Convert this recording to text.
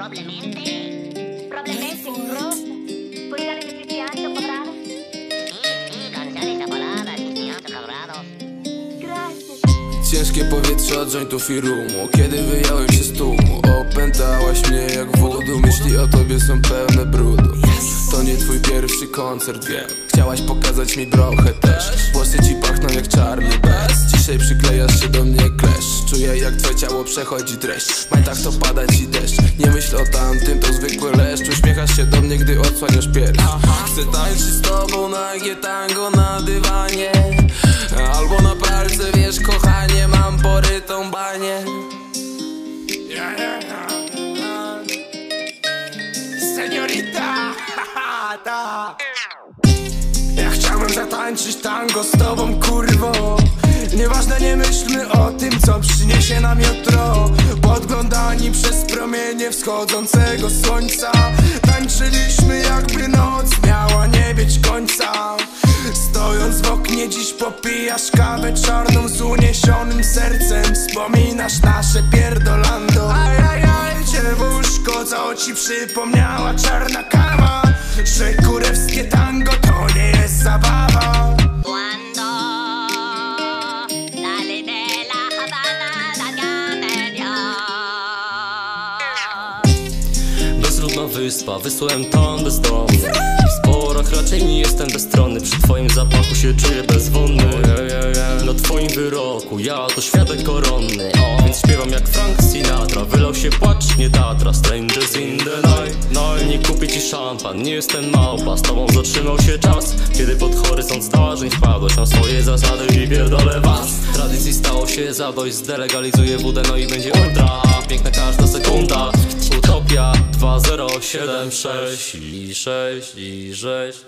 probablemente. Probablemente cobrado. Sí, sí, cobrados. Gracias. Ciężkie powietrze od jointów i rumu Kiedy wyjąłem się z tłumu Opętałaś mnie jak wodu Myśli o tobie są pełne brudu To nie twój pierwszy koncert, wiem Chciałaś pokazać mi brochę też Włosy ci pachną jak bez Dzisiaj przyklejasz się do mnie klesz. Czuję jak twoje ciało przechodzi dreszcz W majtach to pada ci deszcz. Nie myśl o tamtym, to zwykły leszcz. Uśmiechasz się do mnie, gdy odsłaniasz pierś. Chcę tańczyć z tobą nagie tango na dywanie. Albo na palce, wiesz kochanie, mam porytą banię Seniorita, ta. Ja chciałem zatańczyć tango z tobą, kurwo Nieważne, nie myślmy o tym, co przyniesie nam jutro. Podglądani przez promienie wschodzącego słońca. Tańczyliśmy jakby noc miała nie mieć końca. Stojąc w oknie dziś popijasz kawę czarną z uniesionym sercem. Wspominasz nasze pierdolando. Ajajaj, dziewuszko, co ci przypomniała czarna kawa. Że Bezludna wyspa, wysłałem tam bezdomny. W sporach raczej nie jestem bezstronny Przy twoim zapachu się czuję bezwonny. Na twoim wyroku, ja to świadek koronny. Więc śpiewam jak Frank Sinatra. Wylał się szampan, nie jestem małpa Z tobą zatrzymał się czas. Kiedy pod horyzont zdarzeń wpadłeś Na swoje zasady i pierdolę was. Tradycji stało się zadość Zdelegalizuję wódę, no i będzie ultra. Piękna każda sekunda. Utopia 2076 i 6 i 6